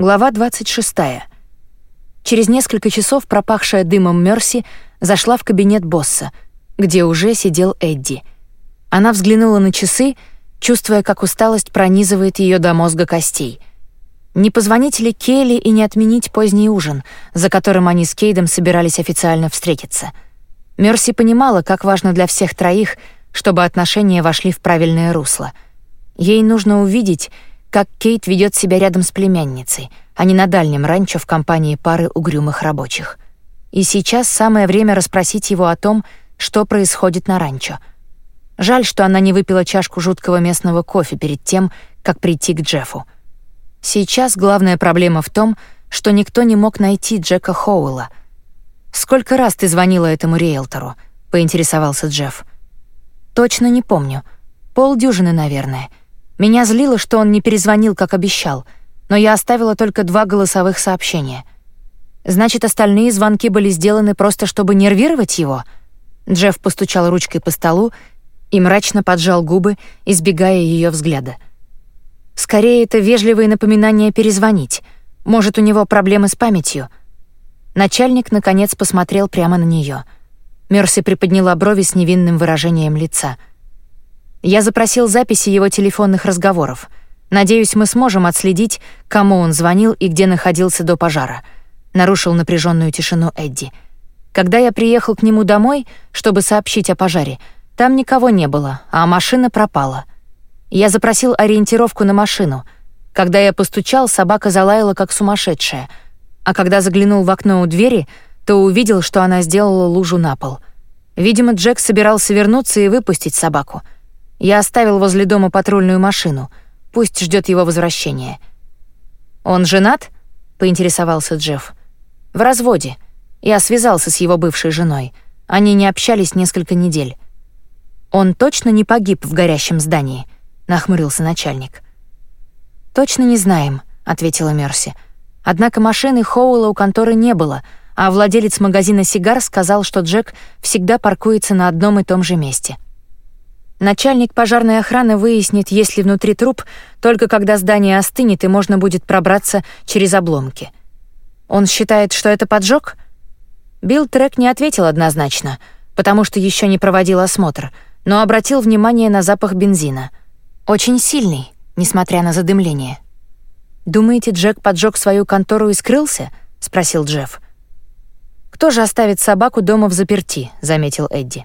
Глава 26. Через несколько часов пропахшая дымом Мерси зашла в кабинет босса, где уже сидел Эдди. Она взглянула на часы, чувствуя, как усталость пронизывает ее до мозга костей. Не позвонить ли Келли и не отменить поздний ужин, за которым они с Кейдом собирались официально встретиться? Мерси понимала, как важно для всех троих, чтобы отношения вошли в правильное русло. Ей нужно увидеть, как Кейт ведет себя рядом с племянницей, а не на дальнем ранчо в компании пары угрюмых рабочих. И сейчас самое время расспросить его о том, что происходит на ранчо. Жаль, что она не выпила чашку жуткого местного кофе перед тем, как прийти к Джеффу. Сейчас главная проблема в том, что никто не мог найти Джека Хоуэлла. «Сколько раз ты звонила этому риэлтору?» — поинтересовался Джефф. «Точно не помню. Полдюжины, наверное. Меня злило, что он не перезвонил, как обещал, но я оставила только два голосовых сообщения. Значит, остальные звонки были сделаны просто, чтобы нервировать его?» Джефф постучал ручкой по столу и мрачно поджал губы, избегая ее взгляда. Скорее, это вежливые напоминания перезвонить. Может, у него проблемы с памятью. Начальник, наконец, посмотрел прямо на нее. Мерси приподняла брови с невинным выражением лица. «Я запросил записи его телефонных разговоров. Надеюсь, мы сможем отследить, кому он звонил и где находился до пожара», — нарушил напряженную тишину Эдди. «Когда я приехал к нему домой, чтобы сообщить о пожаре, там никого не было, а машина пропала. Я запросил ориентировку на машину. Когда я постучал, собака залаяла как сумасшедшая. А когда заглянул в окно у двери, то увидел, что она сделала лужу на пол. Видимо, Джек собирался вернуться и выпустить собаку. Я оставил возле дома патрульную машину. Пусть ждет его возвращения. «Он женат?» — поинтересовался Джефф. «В разводе. Я связался с его бывшей женой. Они не общались несколько недель. Он точно не погиб в горящем здании?» нахмурился начальник. Точно не знаем, ответила Мерси. Однако машины Хоула у конторы не было, а владелец магазина сигар сказал, что Джек всегда паркуется на одном и том же месте. Начальник пожарной охраны выяснит, есть ли внутри труп, только когда здание остынет и можно будет пробраться через обломки. Он считает, что это поджог? Билл Трек не ответил однозначно, потому что еще не проводил осмотр, но обратил внимание на запах бензина — очень сильный, несмотря на задымление. «Думаете, Джек поджег свою контору и скрылся?» — спросил Джефф. «Кто же оставит собаку дома в заперти?» — заметил Эдди.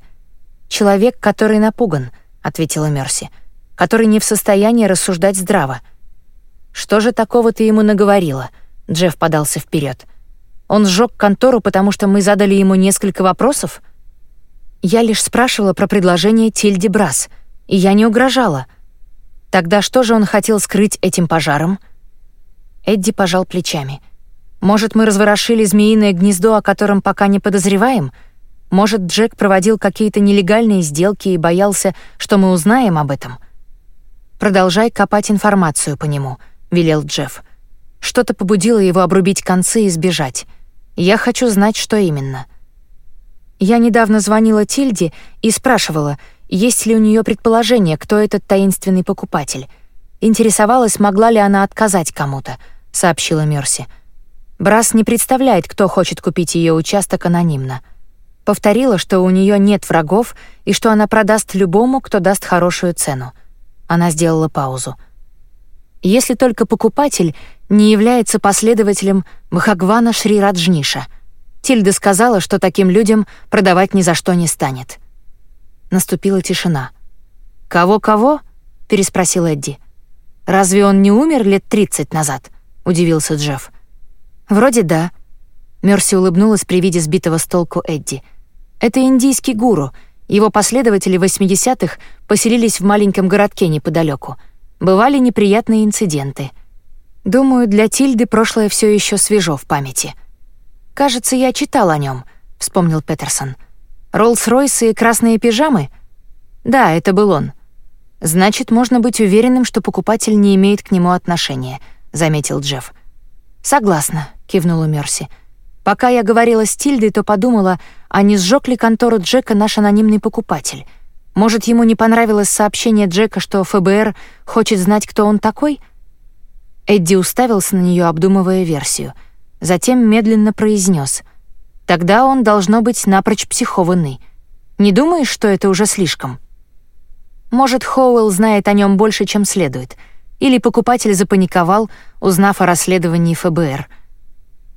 «Человек, который напуган», — ответила Мерси, «который не в состоянии рассуждать здраво». «Что же такого ты ему наговорила?» — Джефф подался вперед. «Он сжег контору, потому что мы задали ему несколько вопросов?» «Я лишь спрашивала про предложение Тильди Брас, и я не угрожала», Тогда что же он хотел скрыть этим пожаром? Эдди пожал плечами. Может, мы разворошили змеиное гнездо, о котором пока не подозреваем? Может, Джек проводил какие-то нелегальные сделки и боялся, что мы узнаем об этом? Продолжай копать информацию по нему, велел Джефф. Что-то побудило его обрубить концы и сбежать. Я хочу знать, что именно. Я недавно звонила Тильде и спрашивала, есть ли у нее предположение, кто этот таинственный покупатель. Интересовалась, могла ли она отказать кому-то, сообщила Мерси. Брас не представляет, кто хочет купить ее участок анонимно. Повторила, что у нее нет врагов и что она продаст любому, кто даст хорошую цену. Она сделала паузу. Если только покупатель не является последователем Бхагвана Шри Раджниша. Тильда сказала, что таким людям продавать ни за что не станет. Наступила тишина. «Кого-кого?» — переспросил Эдди. «Разве он не умер лет тридцать назад?» — удивился Джефф. «Вроде да». Мерси улыбнулась при виде сбитого с толку Эдди. «Это индийский гуру. Его последователи в 80-х поселились в маленьком городке неподалеку. Бывали неприятные инциденты. Думаю, для Тильды прошлое все еще свежо в памяти. Кажется, я читал о нем, вспомнил Петерсон. Роллс-Ройсы и красные пижамы? Да, это был он. Значит, можно быть уверенным, что покупатель не имеет к нему отношения, заметил Джефф. Согласна, кивнула Мерси. Пока я говорила с Тильдой, то подумала, а не сжег ли контору Джека наш анонимный покупатель? Может, ему не понравилось сообщение Джека, что ФБР хочет знать, кто он такой? Эдди уставился на нее, обдумывая версию. Затем медленно произнес: «Тогда он, должно быть, напрочь психованный. Не думаешь, что это уже слишком?» Может, Хоуэлл знает о нем больше, чем следует. Или покупатель запаниковал, узнав о расследовании ФБР.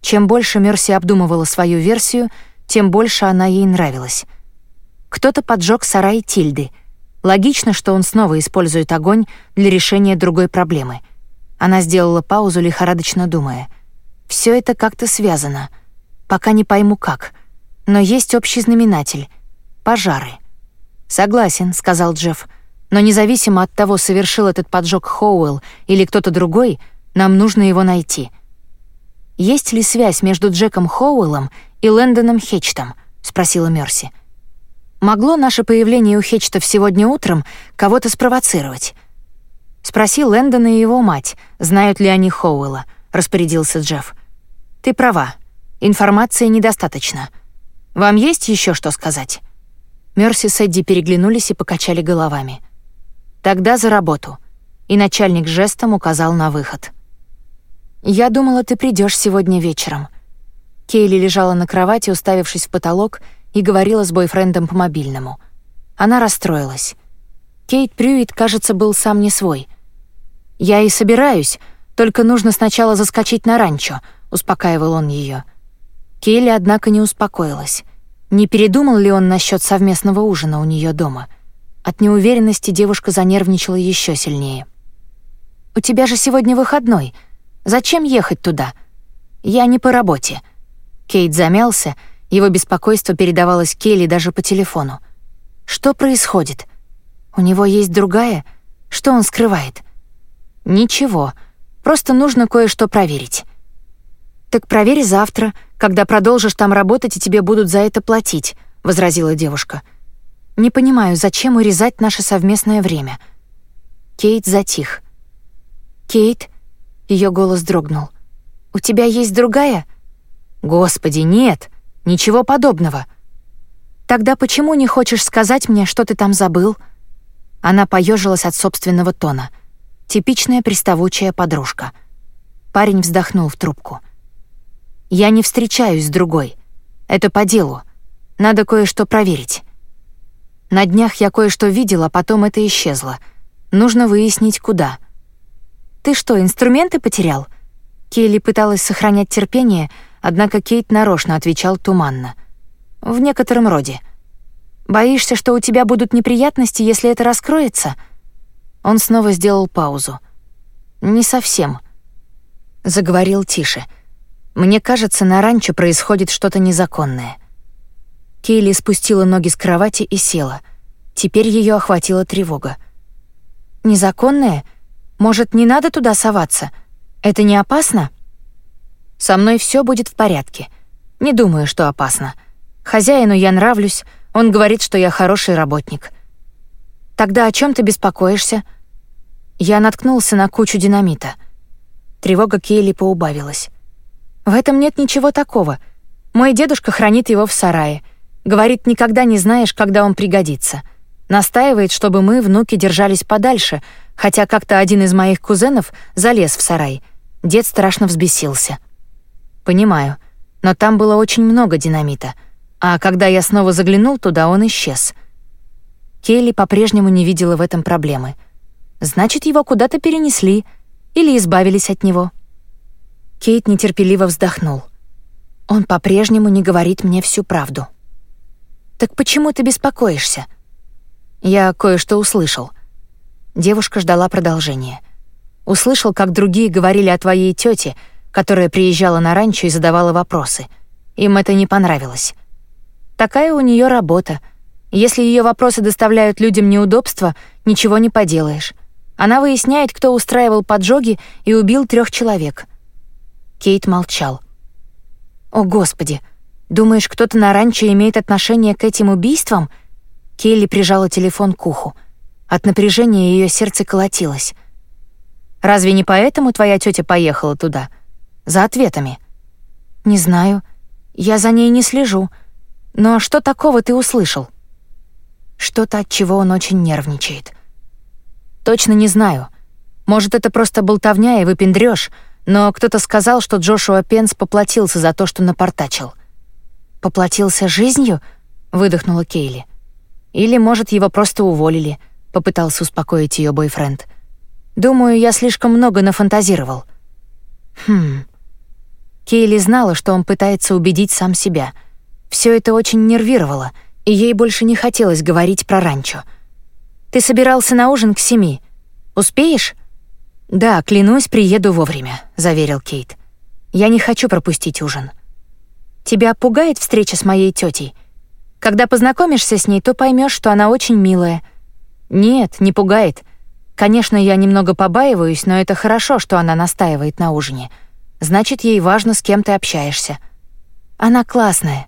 Чем больше Мерси обдумывала свою версию, тем больше она ей нравилась. Кто-то поджег сарай Тильды. Логично, что он снова использует огонь для решения другой проблемы. Она сделала паузу, лихорадочно думая. Все это как-то связано. Пока не пойму как. Но есть общий знаменатель — пожары. «Согласен», — сказал Джефф. «Но независимо от того, совершил этот поджог Хоуэлл или кто-то другой, нам нужно его найти». «Есть ли связь между Джеком Хоуэллом и Лэндоном Хечтом?» — спросила Мерси. «Могло наше появление у Хечтов сегодня утром кого-то спровоцировать?» «Спроси Лэндона и его мать, знают ли они Хоуэлла», — распорядился Джефф. «Ты права. Информации недостаточно. Вам есть еще что сказать?» Мерси с Эдди переглянулись и покачали головами. «Тогда за работу». И начальник жестом указал на выход. «Я думала, ты придешь сегодня вечером». Кейли лежала на кровати, уставившись в потолок, и говорила с бойфрендом по мобильному. Она расстроилась. Кейт Прюит, кажется, был сам не свой. «Я и собираюсь, только нужно сначала заскочить на ранчо», — успокаивал он ее. Кейли, однако, не успокоилась. Не передумал ли он насчет совместного ужина у нее дома? От неуверенности девушка занервничала еще сильнее. «У тебя же сегодня выходной. Зачем ехать туда?» «Я не по работе». Кейт замялся, его беспокойство передавалось Келли даже по телефону. «Что происходит? У него есть другая? Что он скрывает?» «Ничего, просто нужно кое-что проверить». «Так проверь завтра, когда продолжишь там работать, и тебе будут за это платить», — возразила девушка. «Не понимаю, зачем урезать наше совместное время?» Кейт затих. «Кейт?» — ее голос дрогнул. «У тебя есть другая?» «Господи, нет, ничего подобного». «Тогда почему не хочешь сказать мне, что ты там забыл?» Она поежилась от собственного тона. Типичная приставучая подружка. Парень вздохнул в трубку. Я не встречаюсь с другой. Это по делу. Надо кое-что проверить. На днях я кое-что видела, а потом это исчезло. Нужно выяснить, куда. Ты что, инструменты потерял? Кейли пыталась сохранять терпение, однако Кейт нарочно отвечал туманно. В некотором роде. Боишься, что у тебя будут неприятности, если это раскроется? Он снова сделал паузу. Не совсем. Заговорил тише. Мне кажется, на ранчо происходит что-то незаконное. Кейли спустила ноги с кровати и села. Теперь ее охватила тревога. «Незаконное? Может, не надо туда соваться? Это не опасно?» «Со мной все будет в порядке. Не думаю, что опасно. Хозяину я нравлюсь, он говорит, что я хороший работник». «Тогда о чем ты беспокоишься?» Я наткнулся на кучу динамита. Тревога Кейли поубавилась. В этом нет ничего такого. Мой дедушка хранит его в сарае. Говорит, никогда не знаешь, когда он пригодится. Настаивает, чтобы мы, внуки, держались подальше, хотя как-то один из моих кузенов залез в сарай. Дед страшно взбесился. Понимаю, но там было очень много динамита. А когда я снова заглянул туда, он исчез. Келли по-прежнему не видела в этом проблемы. Значит, его куда-то перенесли или избавились от него. Кейт нетерпеливо вздохнул. Он по-прежнему не говорит мне всю правду. Так почему ты беспокоишься? Я кое-что услышал. Девушка ждала продолжения. Услышал, как другие говорили о твоей тете, которая приезжала на ранчо и задавала вопросы. Им это не понравилось. Такая у нее работа. Если ее вопросы доставляют людям неудобства, ничего не поделаешь. Она выясняет, кто устраивал поджоги и убил трех человек — Кейт молчал. «О, Господи! Думаешь, кто-то на ранчо имеет отношение к этим убийствам?» Келли прижала телефон к уху. От напряжения ее сердце колотилось. «Разве не поэтому твоя тетя поехала туда? За ответами?» «Не знаю. Я за ней не слежу. Но что такого ты услышал?» Что-то, от чего он очень нервничает. «Точно не знаю. Может, это просто болтовня и выпендрёшь, но кто-то сказал, что Джошуа Пенс поплатился за то, что напортачил. «Поплатился жизнью?» — выдохнула Кейли. «Или, может, его просто уволили», — попытался успокоить её бойфренд. «Думаю, я слишком много нафантазировал». «Хм...» Кейли знала, что он пытается убедить сам себя. Всё это очень нервировало, и ей больше не хотелось говорить про ранчо. «Ты собирался на ужин к семи. Успеешь?» «Да, клянусь, приеду вовремя», — заверил Кейт. «Я не хочу пропустить ужин». «Тебя пугает встреча с моей тетей? Когда познакомишься с ней, то поймешь, что она очень милая». «Нет, не пугает. Конечно, я немного побаиваюсь, но это хорошо, что она настаивает на ужине. Значит, ей важно, с кем ты общаешься». «Она классная.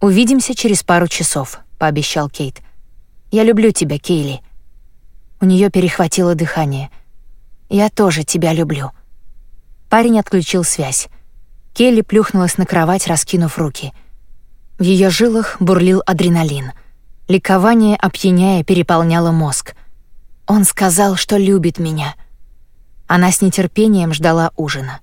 Увидимся через пару часов», — пообещал Кейт. «Я люблю тебя, Кейли». У нее перехватило дыхание — я тоже тебя люблю». Парень отключил связь. Келли плюхнулась на кровать, раскинув руки. В ее жилах бурлил адреналин. Ликование, опьяняя, переполняло мозг. Он сказал, что любит меня. Она с нетерпением ждала ужина.